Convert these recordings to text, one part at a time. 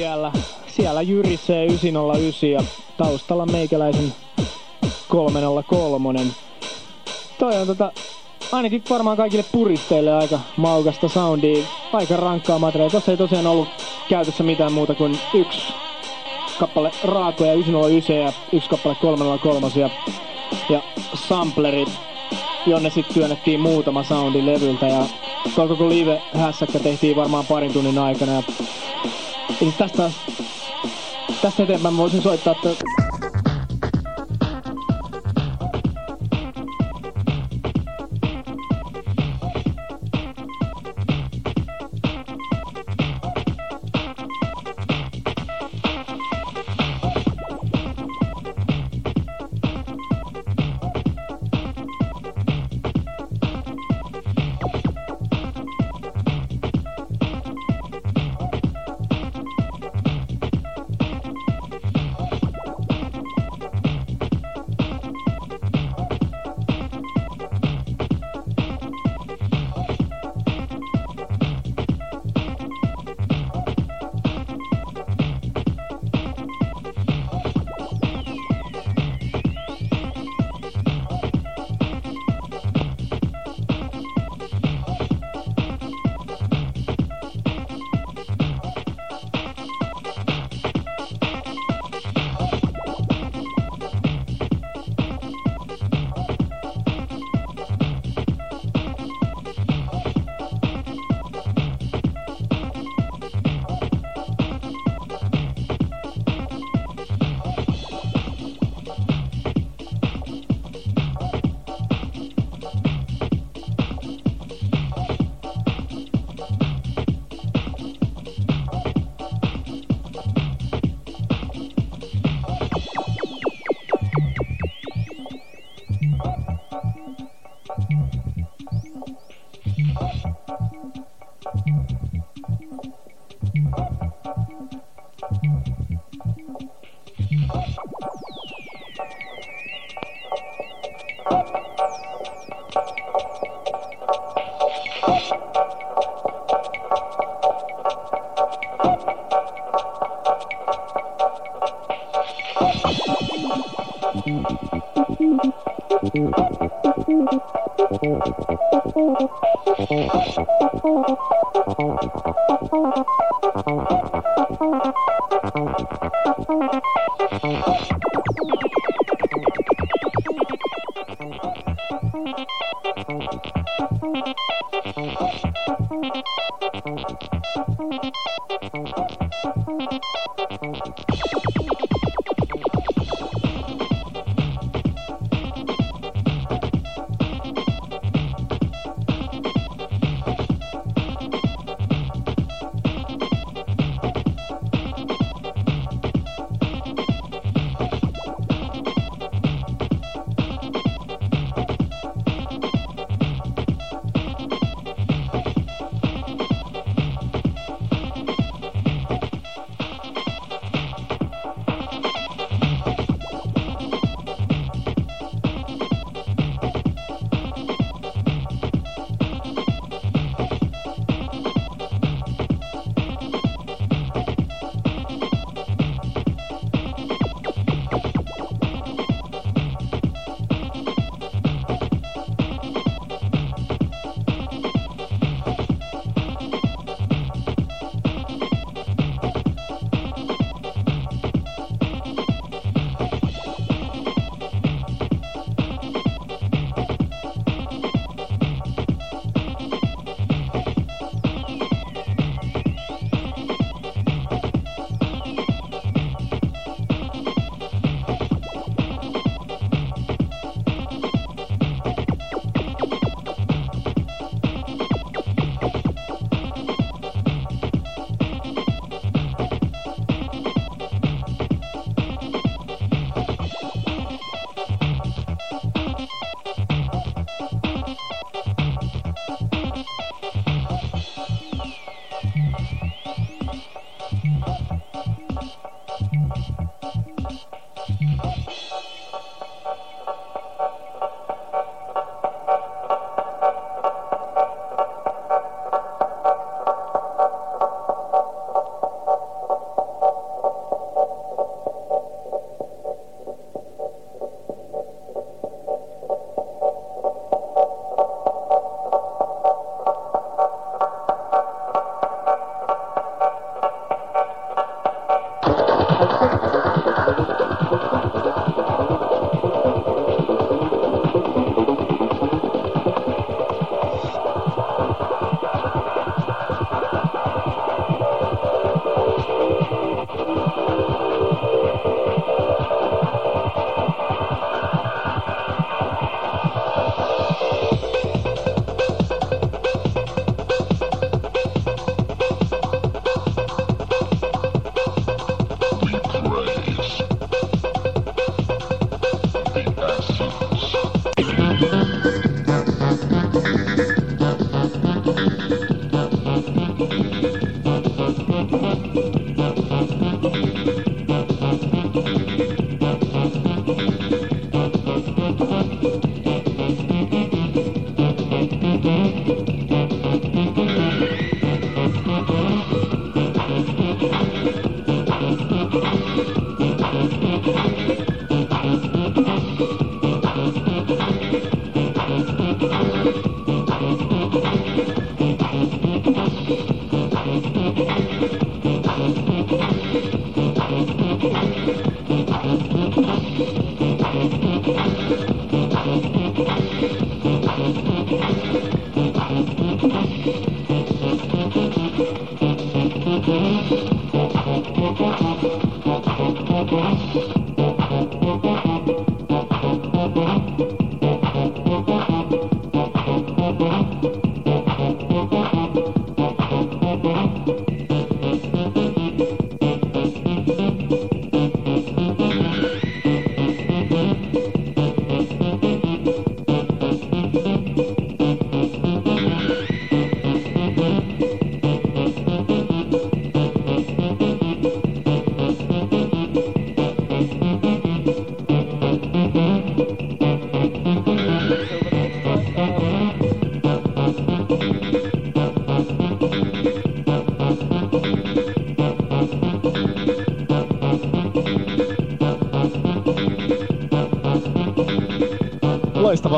Siellä, siellä jyrisee 909 ja taustalla meikäläisen 303. Toi on tota, ainakin varmaan kaikille puristeille aika maukasta soundia, aika rankkaa materiaalia. Tossa ei tosiaan ollut käytössä mitään muuta kuin yksi kappale raakoja 909 ja yksi kappale 303 ja, ja sampleri, jonne sitten työnnettiin muutama soundi levyltä ja koko live hässäkkä tehtiin varmaan parin tunnin aikana ja, tästä, tästä eteenpäin voisin soittaa, että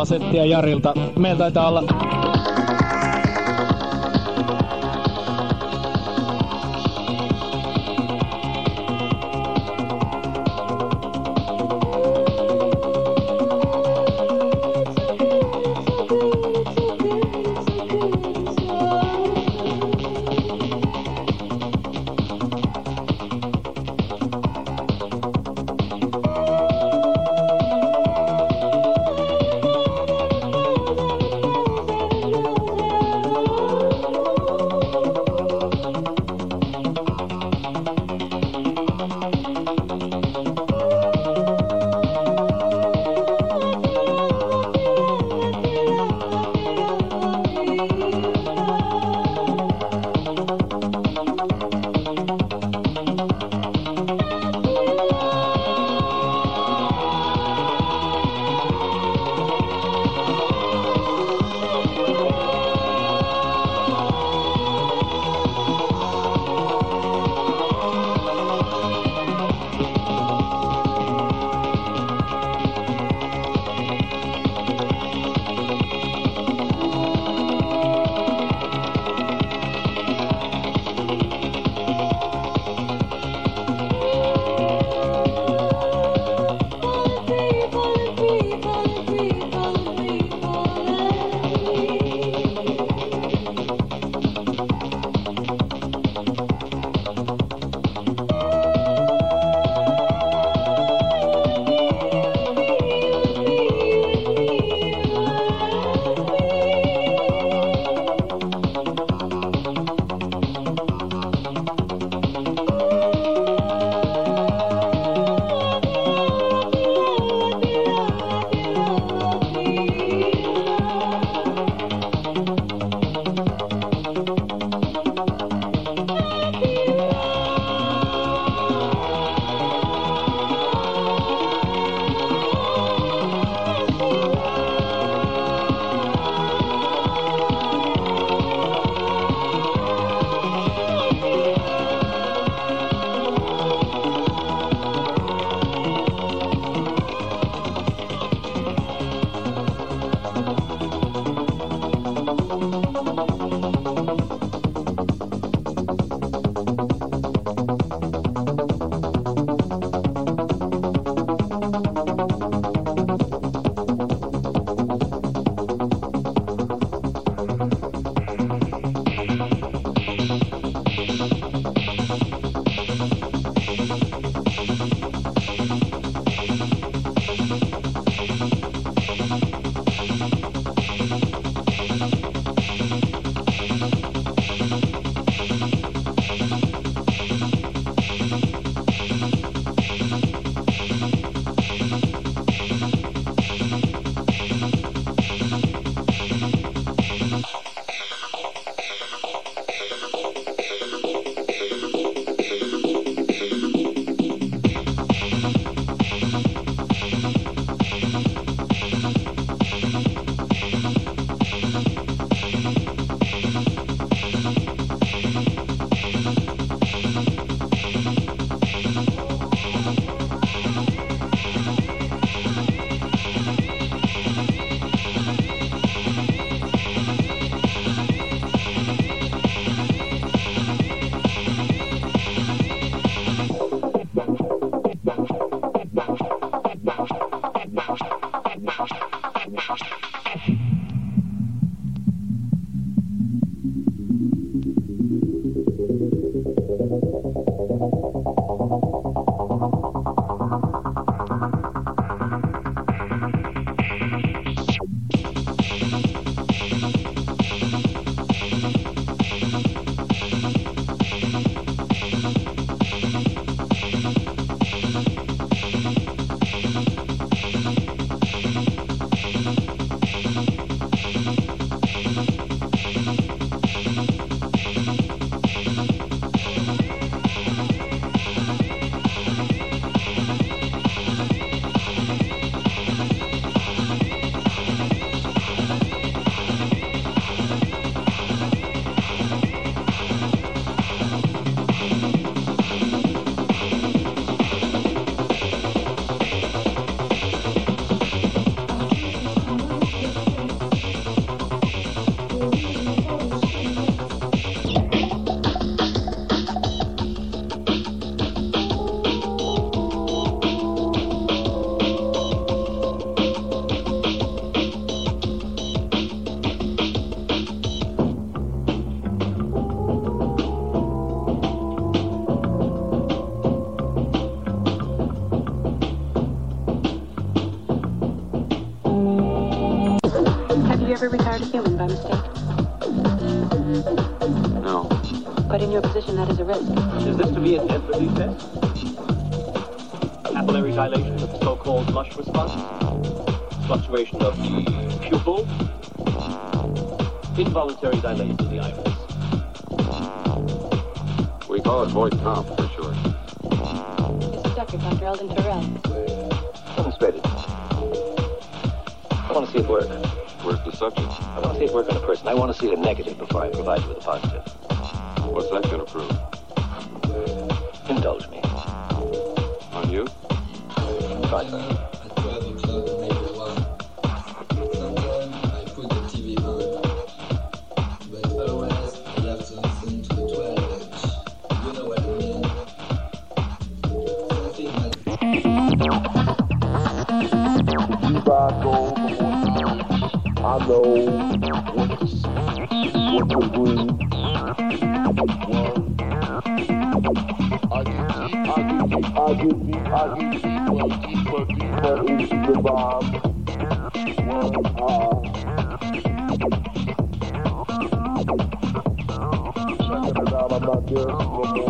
Settiä Jarilta. Meillä taitaa olla human by mistake? No. But in your position, that is a risk. Is this to be an empathy test? Capillary dilation of the so-called lush response? Fluctuation of the pupil? Involuntary dilation of the iris? We call it void comp for short. This is Decker, Dr. Eldon Terrell. Demonstrated. I want to see it work. The subject? I want to see it work on a person. I want to see a negative before I provide you with a positive. What's that going to prove? Indulge me. On you? Fine, sir. I know what to what to out, I'm not there.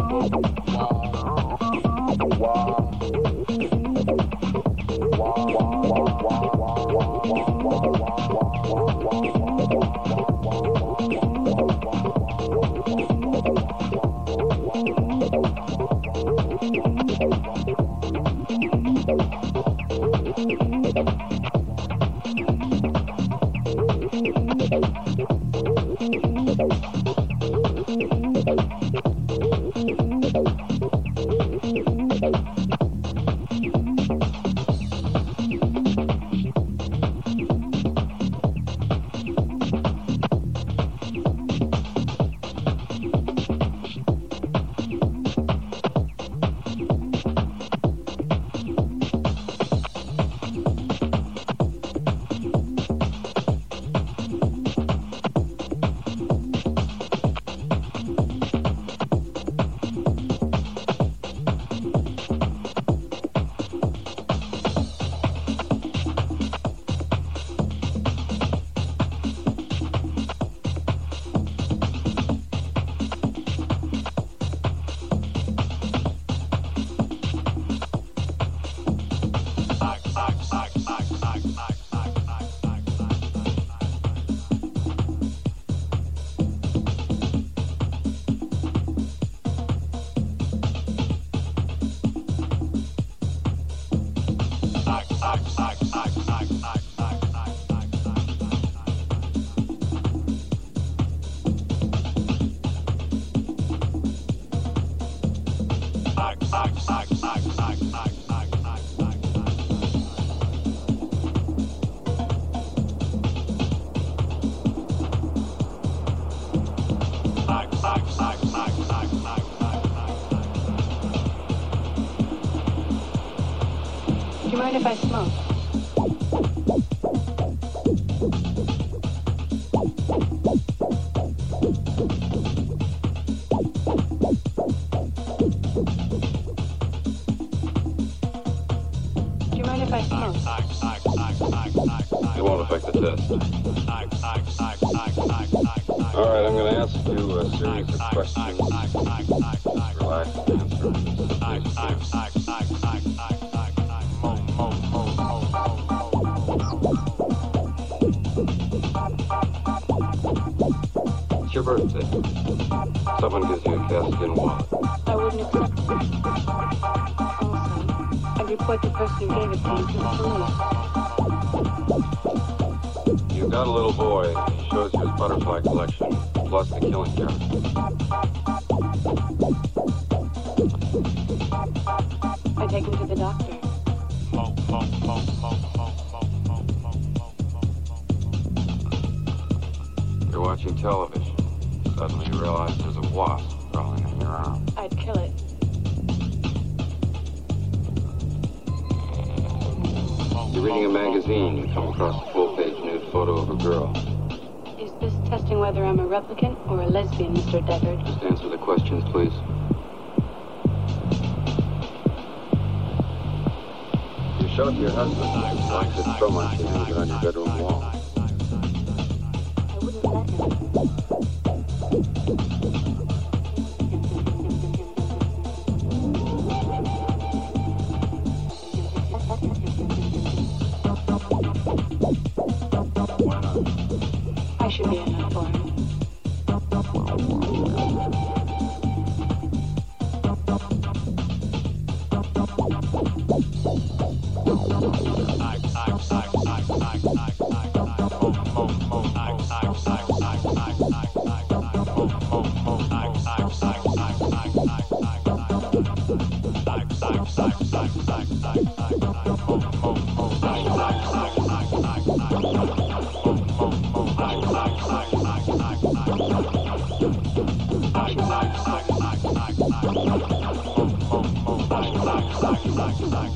Mind if I smoke? The person who gave it to me to the. You got a little boy. He shows you his butterfly collection, plus the killing jar. I take him to the doctor. You're watching television. Suddenly you realize there's a wasp crawling in your arm. I'd kill it. You're reading a magazine. You come across a full-page nude photo of a girl. Is this testing whether I'm a replicant or a lesbian, Mr. Deckard? Just answer the questions, please. You showed your husband. a knocked his thumb on your hands on your bedroom wall. I wouldn't let him.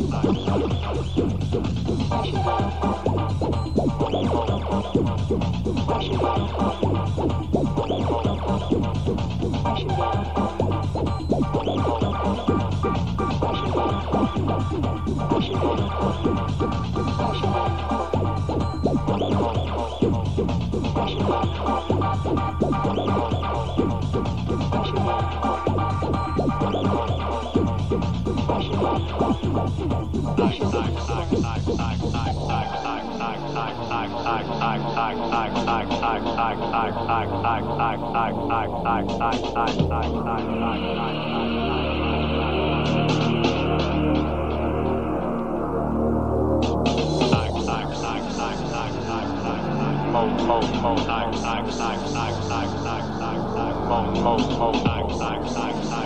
Thank you. Mo, mo, mo, mo, mo, mo, mo, mo, mo, mo,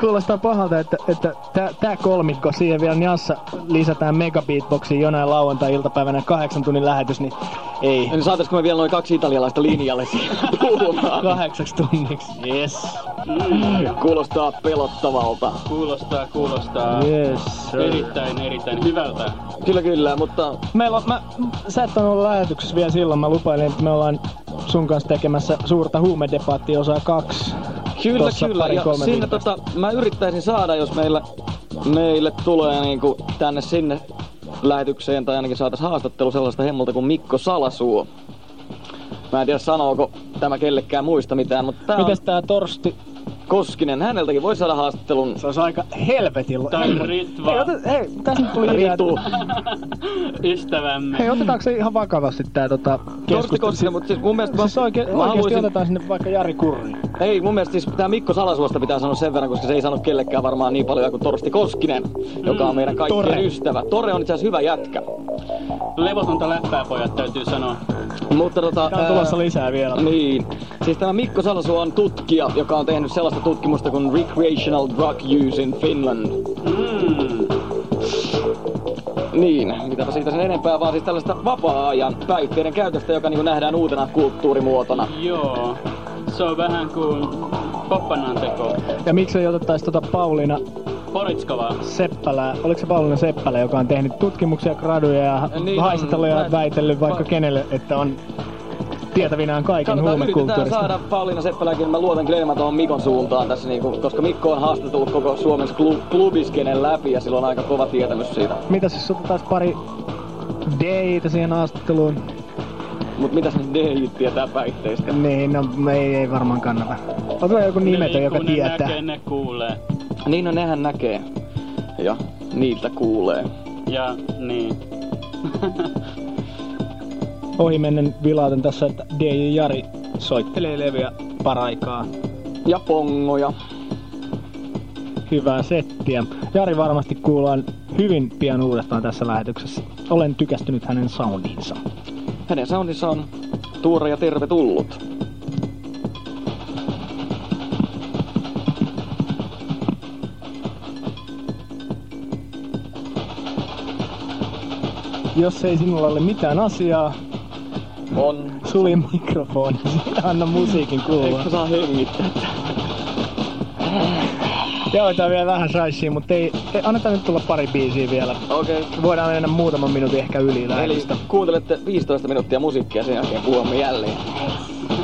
Kuulostaa pahalta, että, että tämä kolmikko siihen vielä Njassa lisätään megabeatboxiin jonain lauantai-iltapäivänä kahdeksan tunnin lähetys, niin ei. Niin saataisko me vielä noin kaksi italialaista linjalle siihen puhumaan? Kahdeksaksi tunniksi. Yes. Kuulostaa pelottavalta. Kuulostaa, kuulostaa Yes. sir. erittäin, erittäin hyvältä. Kyllä, kyllä, mutta Meillä on, mä, sä et ollut lähetyksessä vielä silloin, mä lupailin, että me ollaan sun kanssa tekemässä suurta huumedebaattia osaa kaksi. Kyllä, Tossa kyllä. Ja viikosta. tota, mä yrittäisin saada, jos meillä, meille tulee niinku tänne sinne lähetykseen, tai ainakin saatais haastattelu sellaista hemmolta kuin Mikko Salasuo. Mä en tiedä sanooko tämä kellekään muista mitään, mutta tää Mites on tää Torsti? Koskinen. Häneltäkin voi saada haastattelun. Se olisi aika helvetin... Tai Hei, Ritva, ota, hei, tässä nyt tuli. Ritu. ystävämme. Hei, otetaanko se ihan vakavasti tää tota Torsti keskustelu? Koskinen, mutta siis mun mielestä... Siis oikein, mä oikeesti haluaisin- otetaan sinne vaikka Jari Kurri. Ei, mun mielestä siis tää Mikko Salasuosta pitää sanoa sen verran, koska se ei sano kellekään varmaan niin paljon kuin Torsti Koskinen, joka on meidän kaikkien Tore. ystävä. Tore on itse asiassa hyvä jätkä. Levotonta läppää, pojat, täytyy sanoa. Mutta tota... Tää on tulossa lisää vielä. Niin. Siis tämä Mikko Salasuo on tutkija, joka on tehnyt sellaista tutkimusta kuin Recreational Drug Use in Finland. Mm. Niin, mitäpä siitä sen enempää, vaan siis tällaista vapaa-ajan päihteiden käytöstä, joka niin nähdään uutena kulttuurimuotona. Joo. Se on vähän kuin poppanan teko. Ja miksei otettais tota Pauliina Poritskova. Seppälää, oliko se Pauliina Seppälä, joka on tehnyt tutkimuksia, graduja ja Niin on. haistatellut ja Mä- väitellyt vaikka Va- kenelle, että on tietävinään kaiken Katsotaan, yritetään huumekulttuurista. saada Pauliina Seppäläkin, mä luotan kyllä enemmän tuohon Mikon suuntaan tässä, niinku, koska Mikko on haastatellut koko Suomen klu- klubiskenen läpi ja sillä on aika kova tietämys siitä. Mitä siis otetaan pari deitä siihen haastatteluun? Mut mitäs ne DJit tietää päihteistä? Niin, no me ei, ei varmaan kannata. Otetaan joku nimetön, ne joka Ne tietää. näkee, ne kuulee. Niin no nehän näkee. Ja niiltä kuulee. Ja niin. Ohimennen vilautan tässä, että DJ Jari soittelee levyä paraikaa. Ja pongoja. Hyvää settiä. Jari varmasti kuullaan hyvin pian uudestaan tässä lähetyksessä. Olen tykästynyt hänen soundinsa. Hänen soundissa on tuore ja tervetullut. Jos ei sinulla ole mitään asiaa, On. sulje mikrofoni. Anna musiikin kuulua. Eikö saa hengittää? Joo, tää on vielä vähän shaishia, mutta ei, ei, annetaan nyt tulla pari biisiä vielä. Okei. Okay. Voidaan mennä muutaman minuutin ehkä yli Eli lähetystä. kuuntelette 15 minuuttia musiikkia sen jälkeen puhumme jälleen.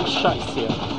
Scheissia.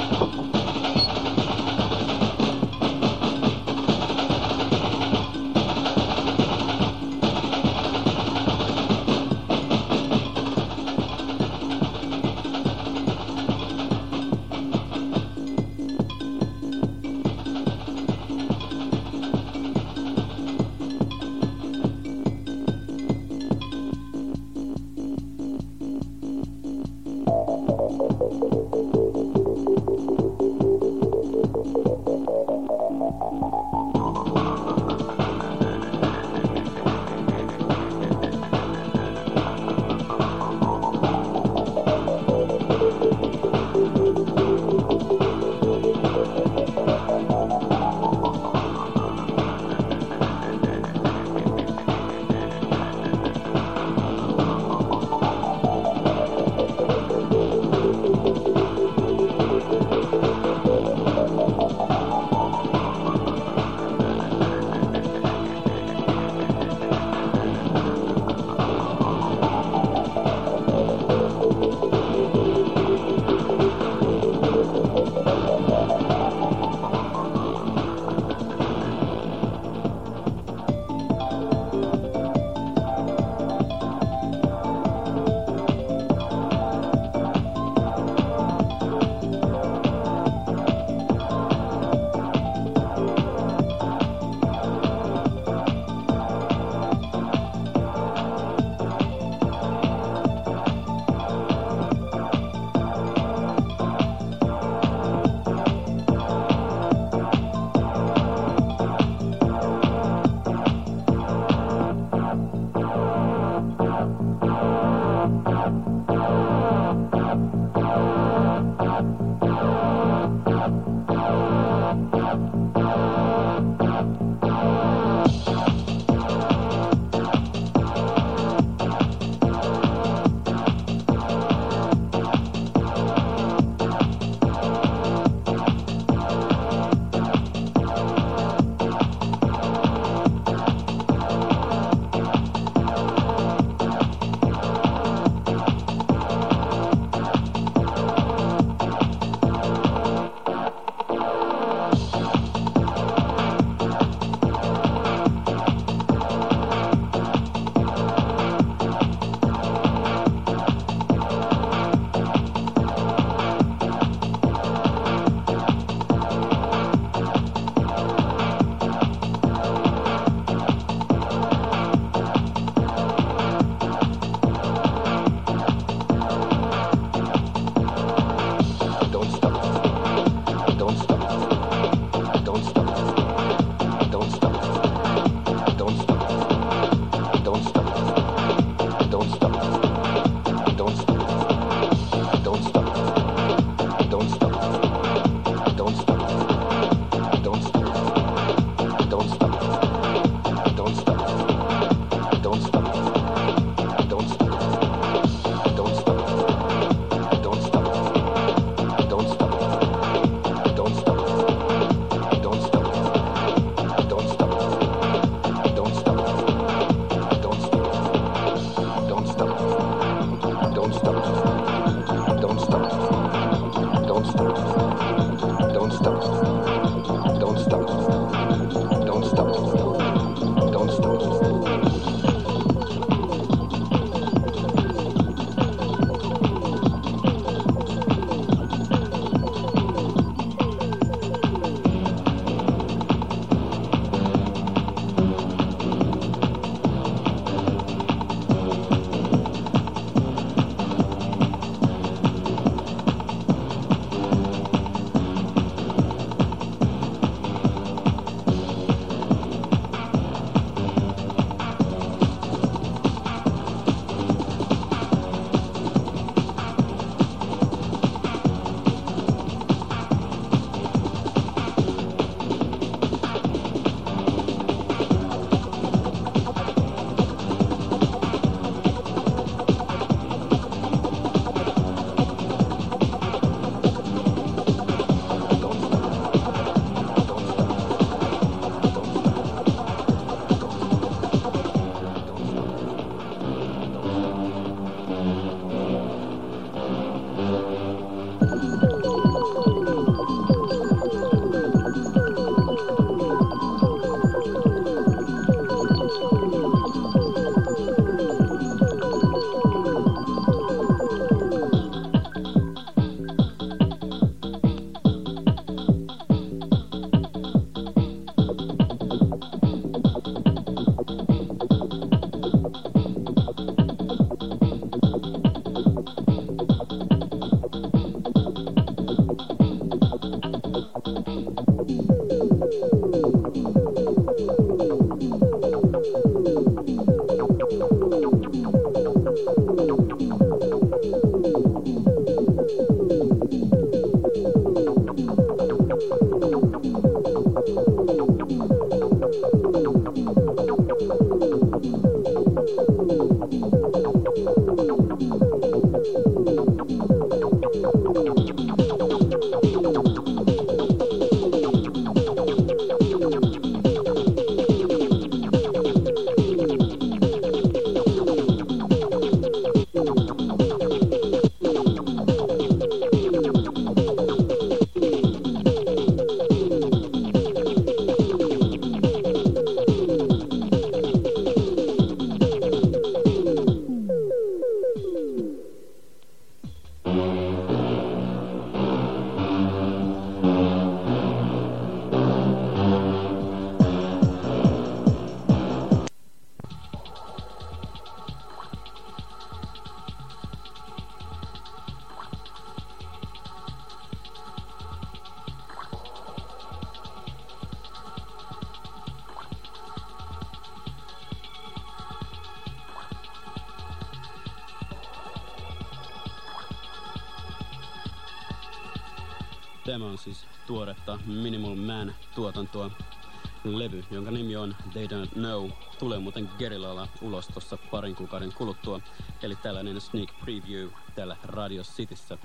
Levy, jonka nimi on They Don't Know, tulee muuten Gerillalla ulos tuossa parin kuukauden kuluttua. Eli tällainen sneak preview täällä Radio Cityssä.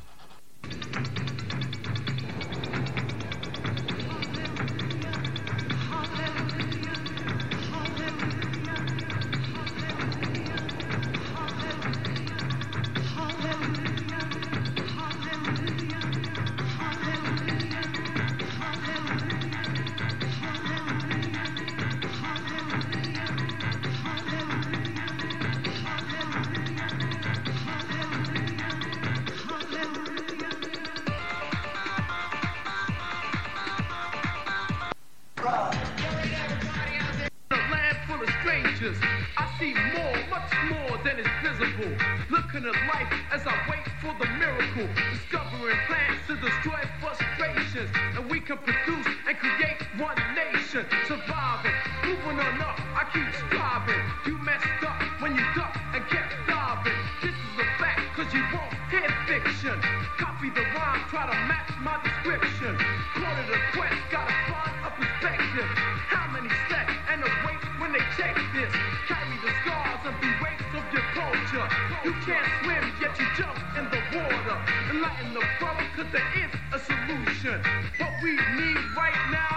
A At life as I wait for the miracle. Discovering plans to destroy frustrations. And we can produce and create one nation. Surviving, moving on up. I keep striving. You messed up when you ducked and kept diving. This is a fact, cause you won't hear fiction. Copy the rhyme, try to match my description. Call it a quest, gotta find a perspective. How many slept and awake when they check this? You can't swim, yet you jump in the water. Enlighten the brother, cause there is a solution. What we need right now,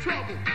trouble.